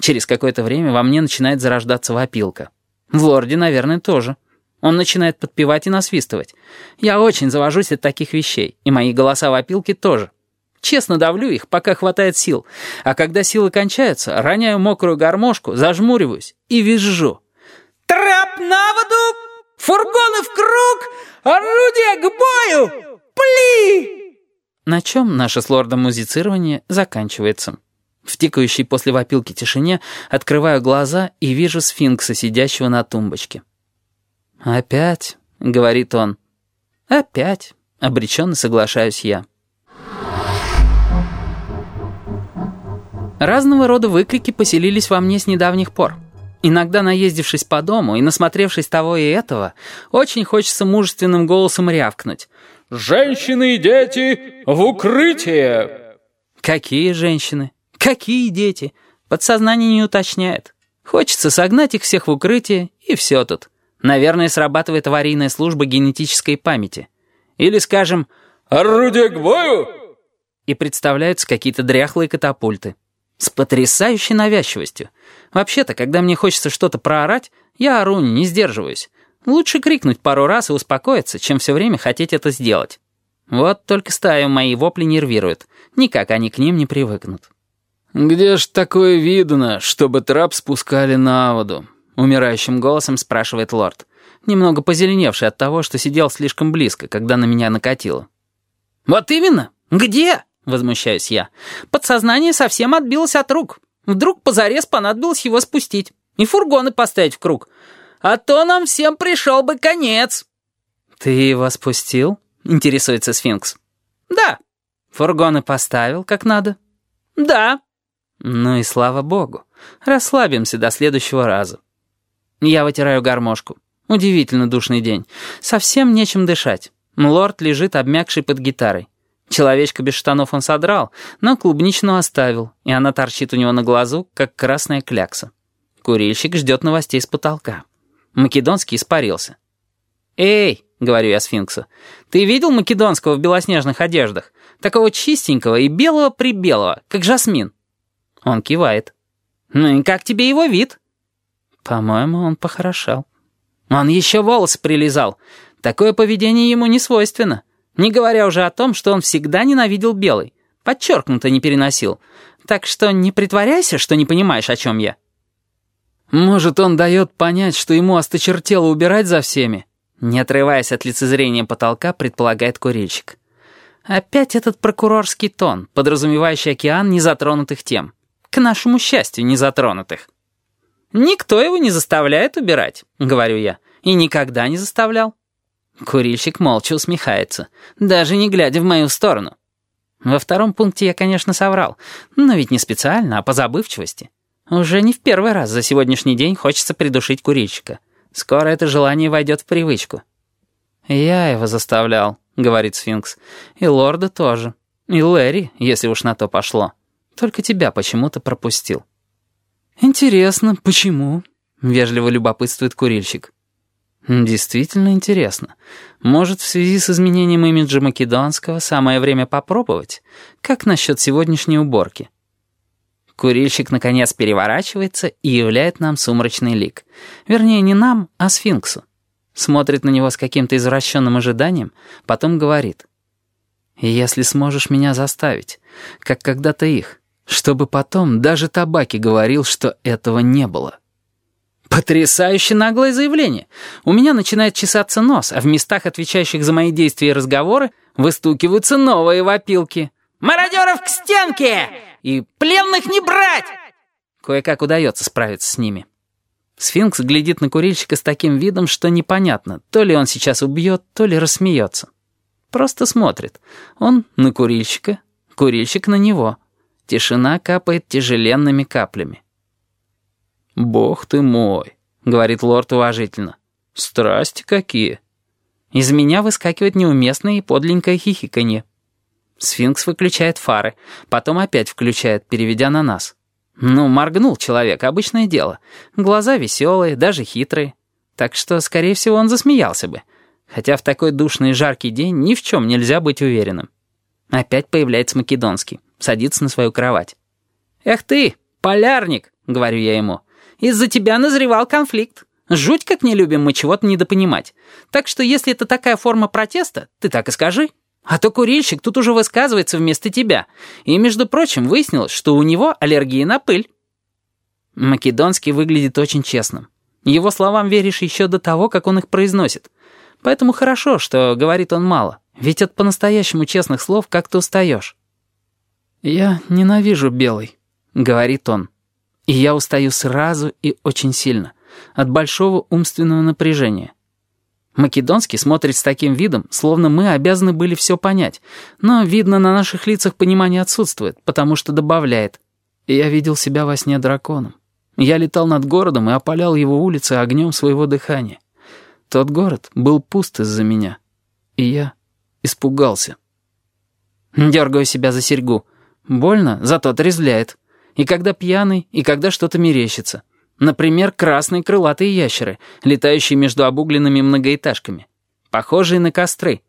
Через какое-то время во мне начинает зарождаться вопилка. В лорде, наверное, тоже. Он начинает подпевать и насвистывать. Я очень завожусь от таких вещей, и мои голоса вопилки тоже. Честно давлю их, пока хватает сил, а когда силы кончаются, роняю мокрую гармошку, зажмуриваюсь и визжу. «Трап на воду! Фургоны в круг! Орудие к бою! Пли!» На чем наше с лордом музицирование заканчивается. В тикающей после вопилки тишине открываю глаза и вижу сфинкса, сидящего на тумбочке. «Опять?» — говорит он. «Опять?» — обреченно соглашаюсь я. Разного рода выкрики поселились во мне с недавних пор. Иногда, наездившись по дому и насмотревшись того и этого, очень хочется мужественным голосом рявкнуть. «Женщины и дети в укрытие!» «Какие женщины? Какие дети?» Подсознание не уточняет. Хочется согнать их всех в укрытие, и все тут. Наверное, срабатывает аварийная служба генетической памяти. Или, скажем, «Орудие к бою!» И представляются какие-то дряхлые катапульты. С потрясающей навязчивостью. Вообще-то, когда мне хочется что-то проорать, я ору, не сдерживаюсь. Лучше крикнуть пару раз и успокоиться, чем все время хотеть это сделать. Вот только стаю мои вопли нервируют. Никак они к ним не привыкнут. «Где ж такое видно, чтобы трап спускали на воду?» Умирающим голосом спрашивает лорд, немного позеленевший от того, что сидел слишком близко, когда на меня накатило. «Вот именно! Где?» возмущаюсь я. Подсознание совсем отбилось от рук. Вдруг позарез понадобилось его спустить и фургоны поставить в круг. А то нам всем пришел бы конец. Ты его спустил? Интересуется сфинкс. Да. Фургоны поставил как надо? Да. Ну и слава богу. Расслабимся до следующего раза. Я вытираю гармошку. Удивительно душный день. Совсем нечем дышать. Лорд лежит обмякший под гитарой. Человечка без штанов он содрал, но клубничную оставил, и она торчит у него на глазу, как красная клякса. Курильщик ждет новостей с потолка. Македонский испарился. «Эй!» — говорю я сфинксу. «Ты видел Македонского в белоснежных одеждах? Такого чистенького и белого-прибелого, как жасмин». Он кивает. «Ну и как тебе его вид?» «По-моему, он похорошел». «Он еще волосы прилизал. Такое поведение ему не свойственно». Не говоря уже о том, что он всегда ненавидел белый. Подчеркнуто не переносил. Так что не притворяйся, что не понимаешь, о чем я. Может, он дает понять, что ему осточертело убирать за всеми? Не отрываясь от лицезрения потолка, предполагает курильщик. Опять этот прокурорский тон, подразумевающий океан незатронутых тем. К нашему счастью, незатронутых. «Никто его не заставляет убирать», — говорю я, — «и никогда не заставлял». Курильщик молча усмехается, даже не глядя в мою сторону. Во втором пункте я, конечно, соврал, но ведь не специально, а по забывчивости. Уже не в первый раз за сегодняшний день хочется придушить курильщика. Скоро это желание войдет в привычку. «Я его заставлял», — говорит сфинкс. «И лорда тоже. И Лэри, если уж на то пошло. Только тебя почему-то пропустил». «Интересно, почему?» — вежливо любопытствует курильщик. Действительно интересно. Может, в связи с изменением имиджа Македонского самое время попробовать? Как насчет сегодняшней уборки? Курильщик, наконец, переворачивается и являет нам сумрачный лик. Вернее, не нам, а сфинксу. Смотрит на него с каким-то извращенным ожиданием, потом говорит. «Если сможешь меня заставить, как когда-то их, чтобы потом даже табаки говорил, что этого не было». Потрясающе наглое заявление. У меня начинает чесаться нос, а в местах, отвечающих за мои действия и разговоры, выстукиваются новые вопилки. «Мародеров к стенке!» и «Пленных не брать!» Кое-как удается справиться с ними. Сфинкс глядит на курильщика с таким видом, что непонятно, то ли он сейчас убьет, то ли рассмеется. Просто смотрит. Он на курильщика, курильщик на него. Тишина капает тяжеленными каплями. «Бог ты мой», — говорит лорд уважительно. «Страсти какие!» Из меня выскакивает неуместное и подленькое хихиканье. Сфинкс выключает фары, потом опять включает, переведя на нас. Ну, моргнул человек, обычное дело. Глаза веселые, даже хитрые. Так что, скорее всего, он засмеялся бы. Хотя в такой душный и жаркий день ни в чем нельзя быть уверенным. Опять появляется Македонский, садится на свою кровать. «Эх ты, полярник!» говорю я ему. «Из-за тебя назревал конфликт. Жуть, как не любим мы чего-то недопонимать. Так что если это такая форма протеста, ты так и скажи. А то курильщик тут уже высказывается вместо тебя. И, между прочим, выяснилось, что у него аллергия на пыль». Македонский выглядит очень честным. Его словам веришь еще до того, как он их произносит. Поэтому хорошо, что говорит он мало, ведь от по-настоящему честных слов как-то устаешь. «Я ненавижу белый», — говорит он. И я устаю сразу и очень сильно, от большого умственного напряжения. Македонский смотрит с таким видом, словно мы обязаны были все понять, но, видно, на наших лицах понимание отсутствует, потому что добавляет. Я видел себя во сне драконом. Я летал над городом и опалял его улицы огнем своего дыхания. Тот город был пуст из-за меня. И я испугался. Дергаю себя за серьгу. Больно, зато отрезвляет. И когда пьяный, и когда что-то мерещится. Например, красные крылатые ящеры, летающие между обугленными многоэтажками. Похожие на костры.